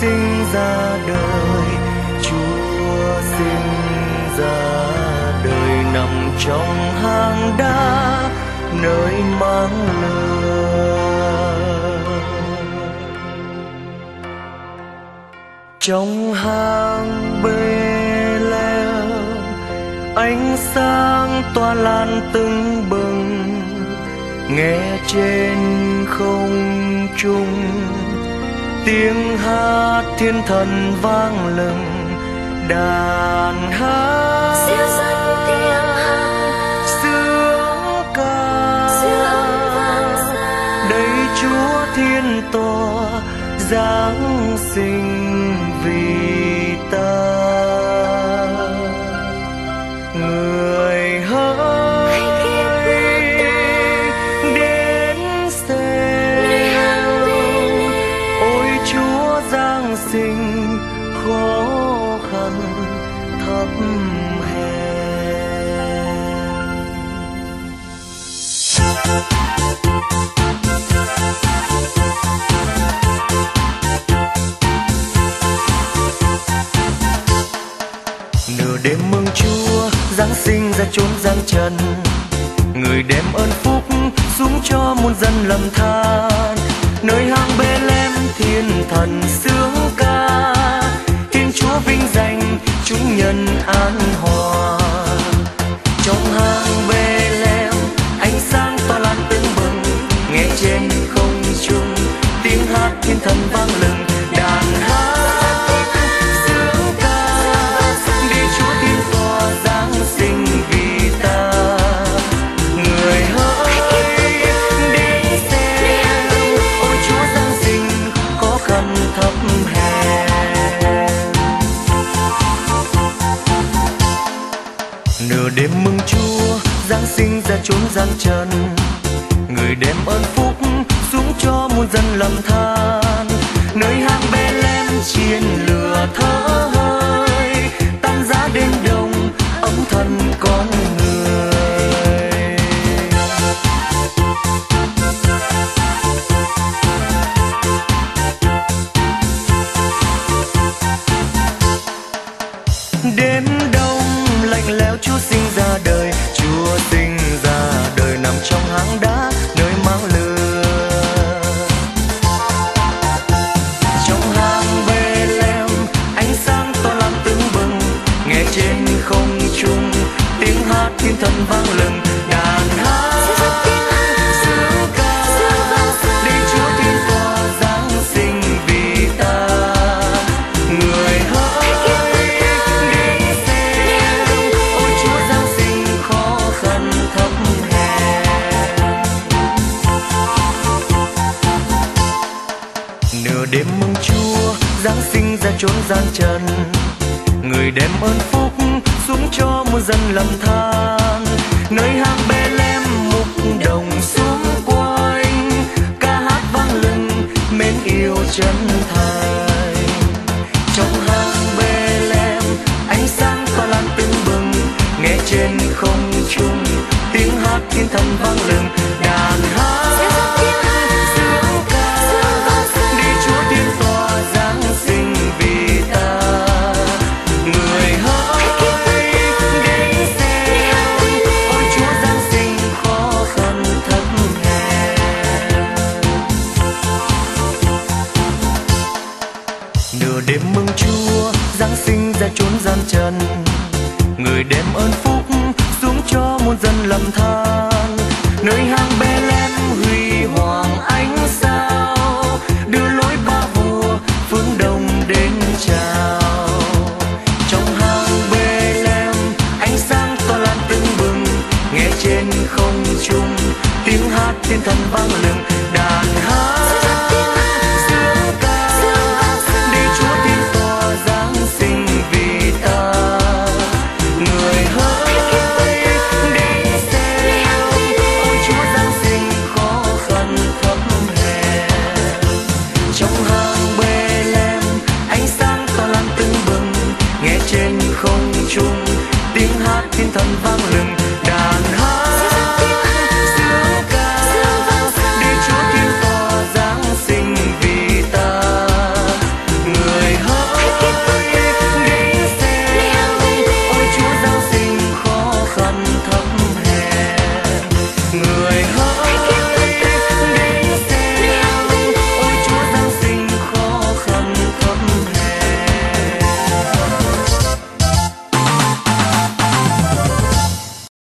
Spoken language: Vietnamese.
sinh ra đời. Chúa sinh ra đời nằm trong hang đá, nơi mang lửa trong hang bê leo ánh sáng tỏa lan từng bừng, nghe trên không trung tiếng hát thiên thần vang lừng đàn hát siêu dân tiếng hát sướng ca. đây chúa thiên tòa giáng sinh vì ta sinh khó khăn thấp hèn nửa đêm mừng chúa, giáng sinh ra chốn giang trần. Người đem ơn phúc xuống cho muôn dân lầm than. Nơi hang bê lem thiên thần sướng danh chúng nhân an hòa chốn gian trần. Người đem ơn phúc xuống cho muôn dân lầm than. Nơi hang bê lem chiên lửa thở hơi, tan giá đêm đông, ấm thân con người. Đêm đông lạnh lẽo chúa sinh ra đời. Chốn gian trần người đem ơn phúc xuống cho muôn dân lầm than. Nơi hang bê lem mục đồng xuống quanh. Ca hát vang lừng, mến yêu chân thành. Trong hang bê lem, ánh sáng tỏa lan tưng bừng. Nghe trên không trung, tiếng hát thiên thần vang lừng. Ra chốn gian trần người đem ơn phúc xuống cho muôn dân lầm than. Nơi hang bê lem huy hoàng ánh sao, đưa lối ba vua phương đông đến chào. Trong hang bê lem ánh sáng to lan tưng bừng, nghe trên không trung tiếng hát thiên thần vang lên. Không chung. Tiếng hát thiên thần vang lừng